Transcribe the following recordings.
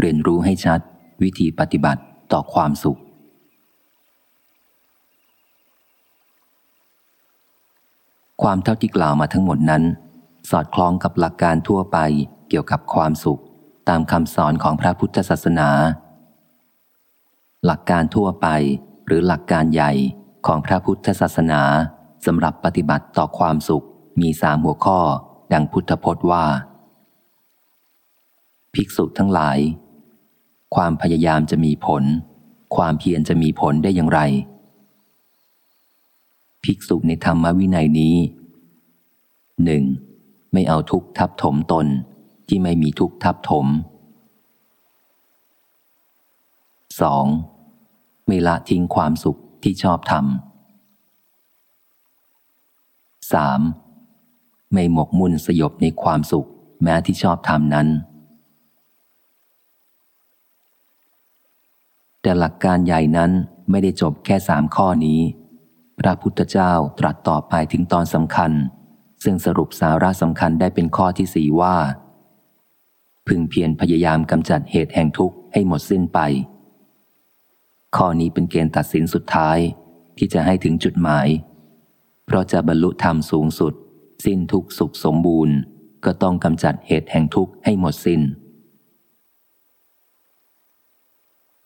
เรียนรู้ให้ชัด วิธีปฏิบัติต่อความสุข ความเท่าที่กล่าวมาทั้งหมดนั้น สอดคล้องกับหลักการทั่วไปเกี่ยวกับความสุข ตามคำสอนของพระพุทธศาสนา หลักการทั่วไปหรือหลักการใหญ่ของพระพุทธศาสนาสำหรับปฏิบัติต่อความสุขมีสามหัวข้อ ดังพุทธพจน์ว่า ภิกษุทั้งหลาย ความพยายามจะมีผล ความเพียรจะมีผลได้อย่างไร ภิกษุในธรรมวินัยนี้หนึ่งไม่เอาทุกทับถมตนที่ไม่มีทุกทับถม 2. ไม่ละทิ้งความสุขที่ชอบทำ 3. ไม่หมกมุ่นสยบในความสุขแม้ที่ชอบทำนั้น แต่หลักการใหญ่นั้นไม่ได้จบแค่สามข้อนี้ พระพุทธเจ้าตรัสต่อไปถึงตอนสำคัญ ซึ่งสรุปสาระสำคัญได้เป็นข้อที่สี่ว่า พึงเพียรพยายามกำจัดเหตุแห่งทุกข์ให้หมดสิ้นไป ข้อนี้เป็นเกณฑ์ตัดสินสุดท้ายที่จะให้ถึงจุดหมาย เพราะจะบรรลุธรรมสูงสุด สิ้นทุกสุขสมบูรณ์ ก็ต้องกำจัดเหตุแห่งทุกข์ให้หมดสิ้นน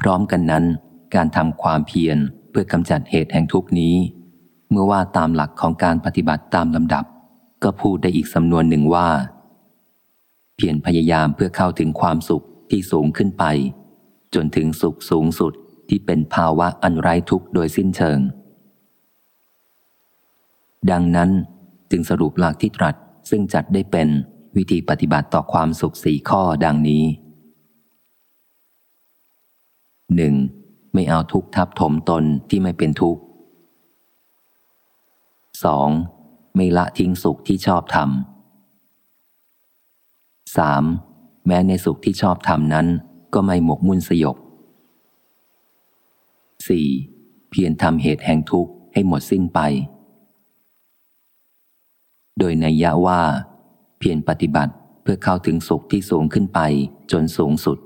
พร้อมกันนั้น การทำความเพียรเพื่อกำจัดเหตุแห่งทุกนี้ เมื่อว่าตามหลักของการปฏิบัติตามลำดับ ก็พูดได้อีกสำนวนหนึ่งว่า เพียรพยายามเพื่อเข้าถึงความสุขที่สูงขึ้นไป จนถึงสุขสูงสุดที่เป็นภาวะอันไร้ทุกข์โดยสิ้นเชิง ดังนั้นจึงสรุปหลักที่ตรัสซึ่งจัดได้เป็นวิธีปฏิบัติต่อความสุขสี่ข้อดังนี้ หนึ่งไม่เอาทุกข์ทับถมตนที่ไม่เป็นทุกข์สองไม่ละทิ้งสุขที่ชอบทำสามแม้ในสุขที่ชอบทำนั้น ก็ไม่หมกมุ่นสยบ 4. เพียรทำเหตุแห่งทุกข์ให้หมดสิ้นไป โดยในยะว่า เพียรปฏิบัติเพื่อเข้าถึงสุขที่สูงขึ้นไปจนสูงสุด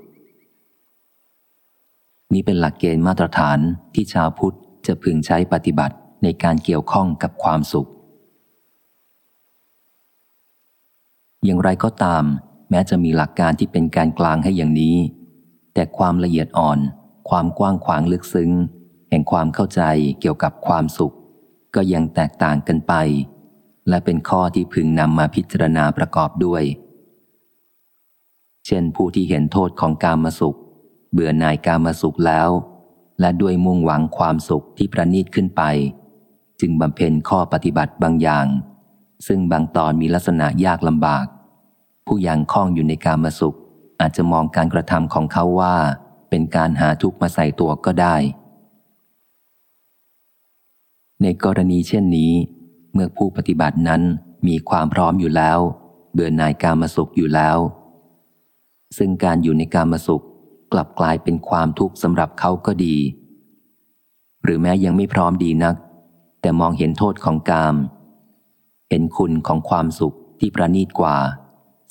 นี้เป็นหลักเกณฑ์มาตรฐานที่ชาวพุทธจะพึงใช้ปฏิบัติในการเกี่ยวข้องกับความสุข อย่างไรก็ตาม แม้จะมีหลักการที่เป็นการกลางให้อย่างนี้ แต่ความละเอียดอ่อน ความกว้างขวางลึกซึ้ง แห่งความเข้าใจเกี่ยวกับความสุข ก็ยังแตกต่างกันไป และเป็นข้อที่พึงนำมาพิจารณาประกอบด้วย เช่นผู้ที่เห็นโทษของการมาสุข เบื่อหน่ายการมาสุขแล้ว และด้วยมุ่งหวังความสุขที่ประณีตขึ้นไป จึงบำเพ็ญข้อปฏิบัติบางอย่าง ซึ่งบางตอนมีลักษณะยากลำบาก ผู้ยังคล้องอยู่ในการมาสุข อาจจะมองการกระทำของเขาว่า เป็นการหาทุกข์มาใส่ตัวก็ได้ ในกรณีเช่นนี้ เมื่อผู้ปฏิบัตินั้นมีความพร้อมอยู่แล้ว เบื่อหน่ายการมาสุขอยู่แล้วซึ่งการอยู่ในการมาสุข กลับกลายเป็นความทุกข์สำหรับเขาก็ดี หรือแม้ยังไม่พร้อมดีนัก แต่มองเห็นโทษของกาม เห็นคุณของความสุขที่ประณีตกว่า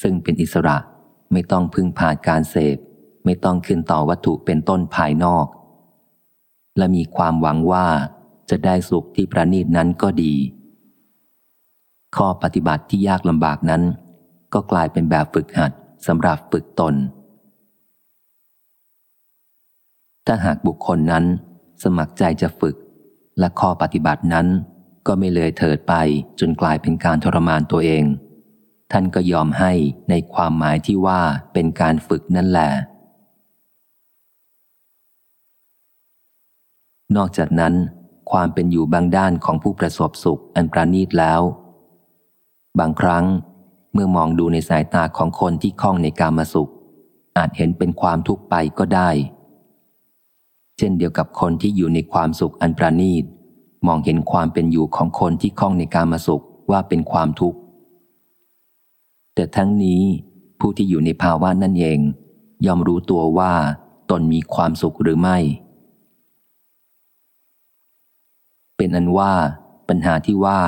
ซึ่งเป็นอิสระไม่ต้องพึ่งพาการเสพ ไม่ต้องขึ้นต่อวัตถุเป็นต้นภายนอก และมีความหวังว่าจะได้สุขที่ประณีตนั้นก็ดี ข้อปฏิบัติที่ยากลำบากนั้น ก็กลายเป็นแบบฝึกหัดสำหรับฝึกตน ถ้าหากบุคคลนั้น สมัครใจจะฝึก และข้อปฏิบัตินั้น ก็ไม่เลยเถิดไปจนกลายเป็นการทรมานตัวเอง ท่านก็ยอมให้ในความหมายที่ว่าเป็นการฝึกนั่นแหละนอกจากนั้น ความเป็นอยู่บางด้านของผู้ประสบสุขอันประณีตแล้ว บางครั้งเมื่อมองดูในสายตาของคนที่คล้องในกามาสุข อาจเห็นเป็นความทุกข์ไปก็ได้ เช่นเดียวกับคนที่อยู่ในความสุขอันประณีต มองเห็นความเป็นอยู่ของคนที่คล้องในการมาสุขว่าเป็นความทุกข์ แต่ทั้งนี้ผู้ที่อยู่ในภาวะนั่นเองยอมรู้ตัวว่าตนมีความสุขหรือไม่ เป็นอันว่า ปัญหาที่ว่า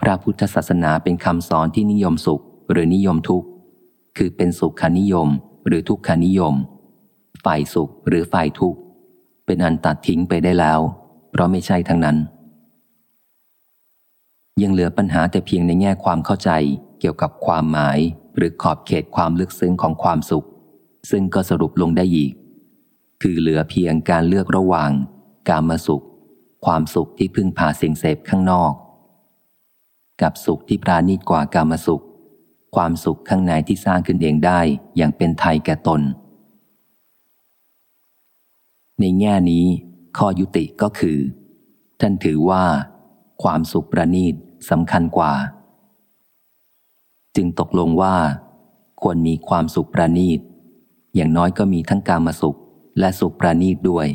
พระพุทธศาสนาเป็นคำสอนที่นิยมสุขหรือนิยมทุกข์ คือเป็นสุขคานิยมหรือทุกขานิยม ฝ่ายสุขหรือฝ่ายทุกข์ เป็นอันตัดทิ้งไปได้แล้ว เพราะไม่ใช่ทั้งนั้น ยังเหลือปัญหาแต่เพียงในแง่ความเข้าใจเกี่ยวกับความหมายหรือขอบเขตความลึกซึ้งของความสุข ซึ่งก็สรุปลงได้อีก คือเหลือเพียงการเลือกระหว่าง การมาสุข ความสุขที่พึ่งพาสิ่งเสพข้างนอก กับสุขที่ปราณีตกว่าการมาสุข ความสุขข้างในที่สร้างขึ้นเองได้อย่างเป็นไทยแก่ตน ในแง่นี้ ข้อยุติก็คือ ท่านถือว่า ความสุขประณีตสำคัญกว่า จึงตกลงว่า ควรมีความสุขประณีต อย่างน้อยก็มีทั้งการมาสุขและสุขประณีตด้วย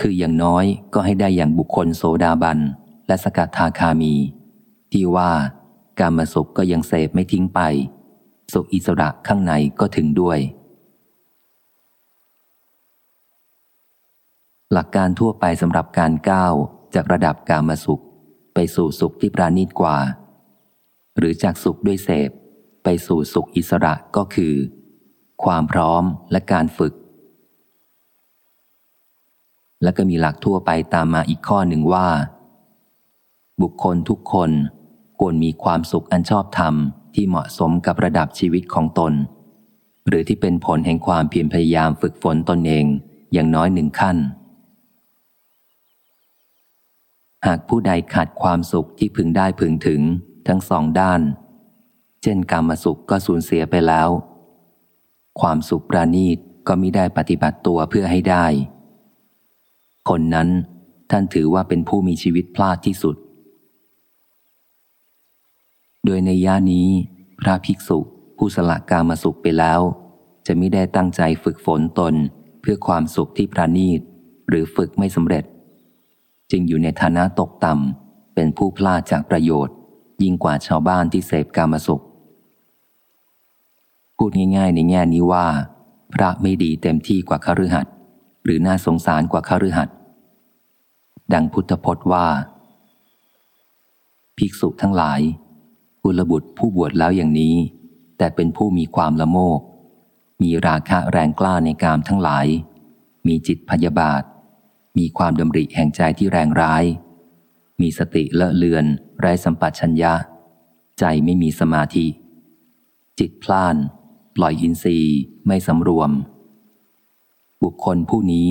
คืออย่างน้อยก็ให้ได้อย่างบุคคลโสดาบันและสกทาคามี ที่ว่าการมาสุขก็ยังเสพไม่ทิ้งไป สุขอิสระข้างในก็ถึงด้วย หลักการทั่วไปสำหรับการก้าวจากระดับการมาสุข ไปสู่สุขที่ปราณีตกว่า หรือจากสุขด้วยเสพ ไปสู่สุขอิสระก็คือ ความพร้อมและการฝึก และก็มีหลักทั่วไปตามมาอีกข้อหนึ่งว่า บุคคลทุกคนควรมีความสุขอันชอบธรรมที่เหมาะสมกับระดับชีวิตของตน หรือที่เป็นผลแห่งความเพียรพยายามฝึกฝนตนเองอย่างน้อยหนึ่งขั้น หากผู้ใดขาดความสุขที่พึงได้พึงถึงทั้งสองด้าน เช่นกรรมสุขก็สูญเสียไปแล้ว ความสุขประณีตก็มิได้ปฏิบัติตัวเพื่อให้ได้ คนนั้นท่านถือว่าเป็นผู้มีชีวิตพลาดที่สุด โดยในย่านี้ พระภิกษุผู้สละกามสุขไปแล้ว จะไม่ได้ตั้งใจฝึกฝนตนเพื่อความสุขที่ประณีต หรือฝึกไม่สำเร็จ จึงอยู่ในฐานะตกต่ำเป็นผู้พลาดจากประโยชน์ ยิ่งกว่าชาวบ้านที่เสพกามสุข พูดง่าย ๆ ในแง่นี้ว่า พระไม่ดีเต็มที่กว่าคฤหัสถ์หรือน่าสงสารกว่าคฤหัสถ์ดังพุทธพจน์ว่า ภิกษุทั้งหลายกุลบุตรผู้บวชแล้วอย่างนี้ แต่เป็นผู้มีความละโมบมีราคะแรงกล้าในกามทั้งหลาย มีจิตพยาบาท มีความดำริแห่งใจที่แรงร้าย มีสติเลอะเลือน ไร้สัมปชัญญะ ใจไม่มีสมาธิ จิตพล่าน ปล่อยอินทรีย์ไม่สำรวม บุคคลผู้นี้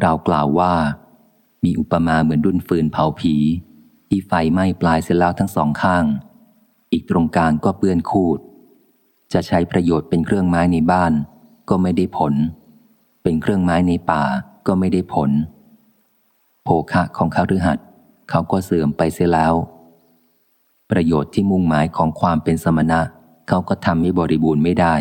เรากล่าวว่า มีอุปมาเหมือนดุนฟืนเผาผี ที่ไฟไหม้ปลายเสียแล้วทั้งสองข้าง อีกตรงกลางก็เปื้อนคูด จะใช้ประโยชน์เป็นเครื่องไม้ในบ้าน ก็ไม่ได้ผล เป็นเครื่องไม้ในป่าก็ไม่ได้ผล โภคะของข้าฤหัสเขาก็เสื่อมไปเสียแล้ว ประโยชน์ที่มุ่งหมายของความเป็นสมณะ เขาก็ทำให้บริบูรณ์ไม่ได้